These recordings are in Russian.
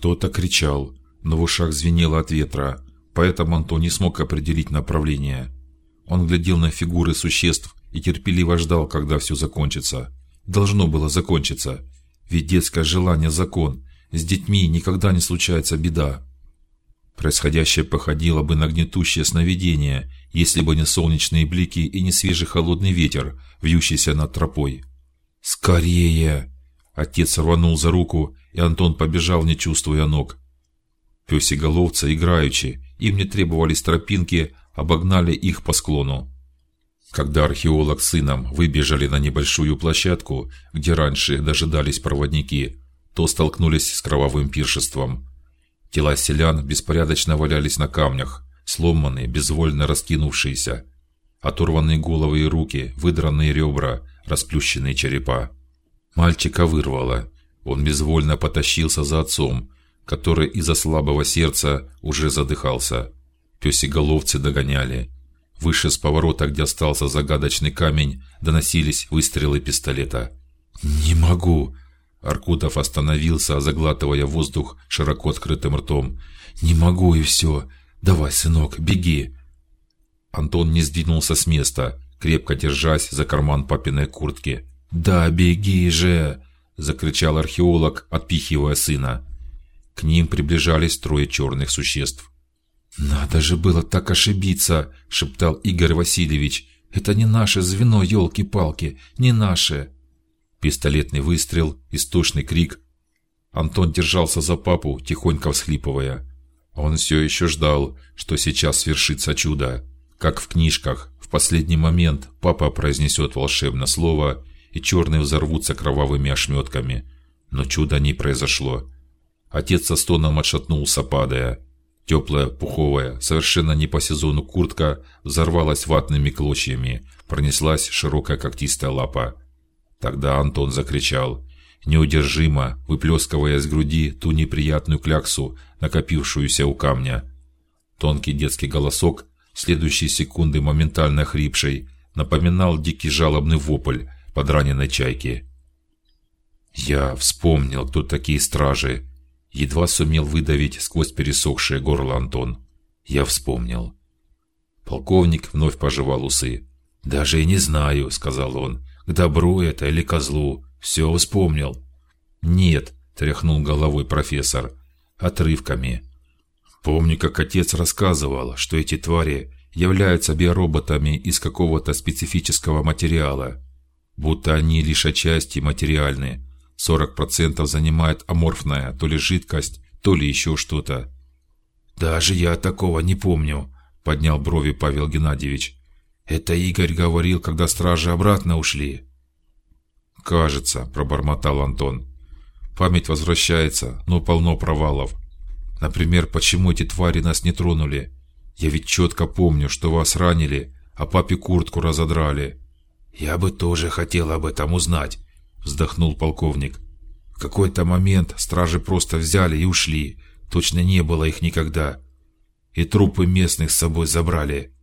Кто-то кричал, но в ушах звенело от ветра, поэтому Антон не смог определить направление. Он глядел на фигуры существ и терпеливо ждал, когда все закончится. Должно было закончиться, ведь детское желание закон. С детьми никогда не случается беда. Происходящее походило бы на гнетущее сновидение, если бы не солнечные блики и не свежий холодный ветер, вьющийся над тропой. Скорее! Отец рванул за руку, и Антон побежал, не чувствуя ног. Пёсеголовцы, играючи, им не требовались тропинки, обогнали их по склону. Когда археолог с сыном выбежали на небольшую площадку, где раньше дожидались проводники, то столкнулись с кровавым пиршеством. Тела селян беспорядочно валялись на камнях, сломанные, безвольно раскинувшиеся, оторванные головы и руки, выдранные ребра, расплющенные черепа. Мальчика вырвало. Он безвольно потащился за отцом, который из-за слабого сердца уже задыхался. Пёсеголовцы догоняли. Выше с поворота, где остался загадочный камень, доносились выстрелы пистолета. Не могу. Аркутов остановился, заглатывая воздух широко открытым ртом. Не могу и все. Давай, сынок, беги. Антон не сдвинулся с места, крепко держась за карман папиной куртки. Да, беги же! Закричал археолог, отпихивая сына. К ним приближались трое черных существ. Надо же было так ошибиться, шептал Игорь Васильевич. Это не наше звено, елки-палки, не наше. Пистолетный выстрел, истошный крик. Антон держался за папу, тихонько всхлипывая. Он все еще ждал, что сейчас свершится чудо, как в книжках. В последний момент папа произнесет волшебное слово, и черные взорвутся кровавыми ошметками. Но чуда не произошло. Отец со стоном отшатнулся, падая. Теплая, пуховая, совершенно не по сезону куртка взорвалась ватными клочьями, пронеслась широкая когтистая лапа. Тогда Антон закричал, неудержимо выплескивая из груди ту неприятную кляксу, накопившуюся у камня. Тонкий детский голосок, следующие секунды моментально хрипший, напоминал дикий жалобный вопль подраненной чайки. Я вспомнил, кто такие стражи, едва сумел выдавить сквозь пересохшее горло Антон. Я вспомнил. Полковник вновь пожевал усы. Даже и не знаю, сказал он, к добру это или козлу. Все вспомнил. Нет, тряхнул головой профессор. Отрывками. Помню, как отец рассказывал, что эти твари являются биороботами из какого-то специфического материала, будто они лишь отчасти материальны, Сорок процентов занимает аморфная, то ли жидкость, то ли еще что-то. Даже я такого не помню, поднял брови Павел Геннадьевич. Это Игорь говорил, когда стражи обратно ушли. Кажется, пробормотал Антон. Память возвращается, но полно провалов. Например, почему эти твари нас не тронули? Я ведь четко помню, что вас ранили, а папе куртку разодрали. Я бы тоже хотел об этом узнать, вздохнул полковник. В какой-то момент стражи просто взяли и ушли. Точно не было их никогда. И трупы местных с собой забрали.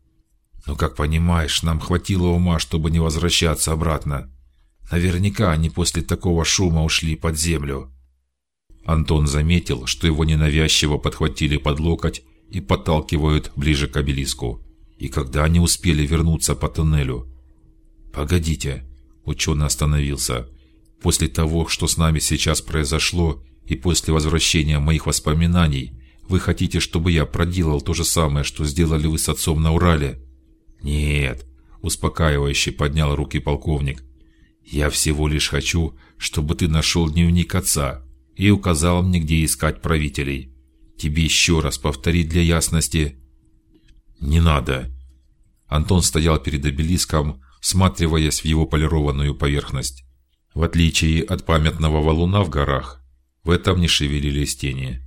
Но, как понимаешь, нам хватило ума, чтобы не возвращаться обратно. Наверняка они после такого шума ушли под землю. Антон заметил, что его ненавязчиво подхватили под локоть и подталкивают ближе к обелиску. И когда они успели вернуться по туннелю? Погодите, ученый остановился. После того, что с нами сейчас произошло, и после возвращения моих воспоминаний, вы хотите, чтобы я проделал то же самое, что сделали вы с отцом на Урале? Нет, успокаивающе поднял руки полковник. Я всего лишь хочу, чтобы ты нашел дневник отца и указал мне, где искать правителей. Тебе еще раз повторить для ясности. Не надо. Антон стоял перед обелиском, всматриваясь в его полированную поверхность. В отличие от памятного валуна в горах, в этом не шевелились тени.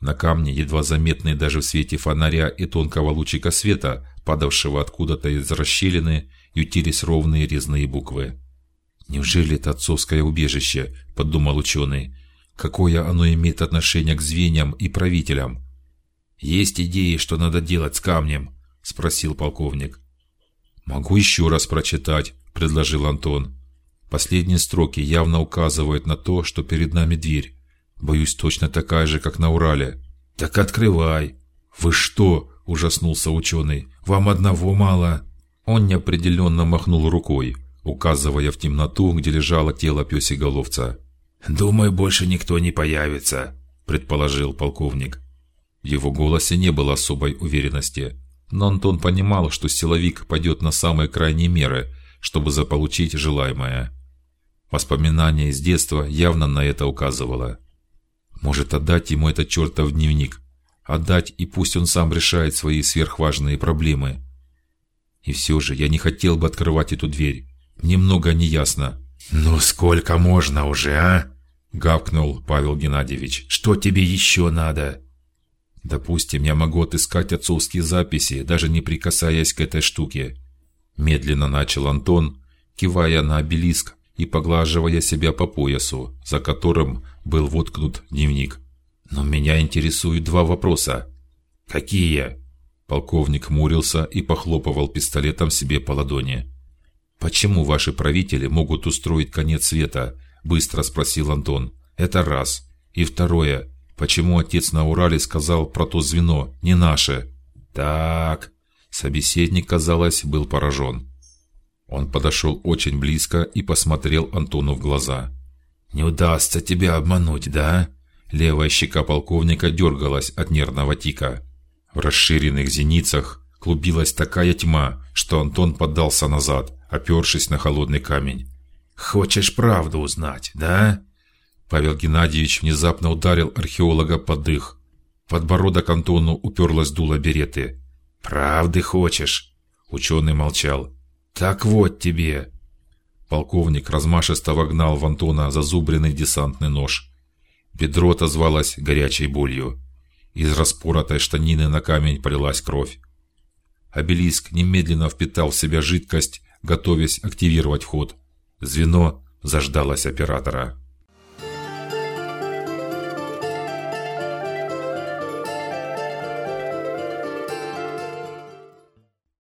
На камне, едва заметные даже в свете фонаря и тонкого лучика света, падавшего откуда-то из расщелины, ютились ровные резные буквы. Неужели это отцовское убежище? подумал ученый. Какое оно имеет отношение к звеньям и правителям? Есть идеи, что надо делать с камнем? спросил полковник. Могу еще раз прочитать, предложил Антон. Последние строки явно указывают на то, что перед нами дверь. Боюсь, точно такая же, как на Урале. Так открывай. Вы что? ужаснулся ученый. Вам одного мало. Он неопределенно махнул рукой, указывая в темноту, где лежало тело пёсеголовца. Думаю, больше никто не появится, предположил полковник. В его голосе не было особой уверенности, но Антон понимал, что силовик пойдет на самые крайние меры, чтобы заполучить желаемое. Воспоминания из детства явно на это указывало. Может отдать ему этот чертов дневник, отдать и пусть он сам решает свои сверхважные проблемы. И все же я не хотел бы открывать эту дверь. Немного неясно. Ну сколько можно уже, а? гавкнул Павел Геннадьевич. Что тебе еще надо? Допустим, я могу отыскать отцовские записи, даже не прикасаясь к этой штуке. Медленно начал Антон, кивая на обелиск и поглаживая себя по поясу, за которым был воткнут дневник. Но меня интересуют два вопроса. Какие? Полковник мурился и похлопывал пистолетом себе по ладони. Почему ваши правители могут устроить конец света? Быстро спросил Антон. Это раз. И второе. Почему отец на Урале сказал про то звено, не наше? Так. Собеседник, казалось, был поражен. Он подошел очень близко и посмотрел Антону в глаза. Не удастся тебя обмануть, да? Левая щека полковника дергалась от нервного тика. В расширенных зеницах клубилась такая тьма, что Антон поддался назад, опершись на холодный камень. Хочешь правду узнать, да? Павел Геннадьевич внезапно ударил археолога под дых. Подбородок Антону уперлась дуло береты. Правды хочешь? Ученый молчал. Так вот тебе. Полковник размашисто вогнал в Антона зазубренный десантный нож. Бедро отозвалось горячей болью. Из распоротой штанины на камень полилась кровь. Обелиск немедленно впитал в себя жидкость, готовясь активировать вход. Звено заждалось оператора.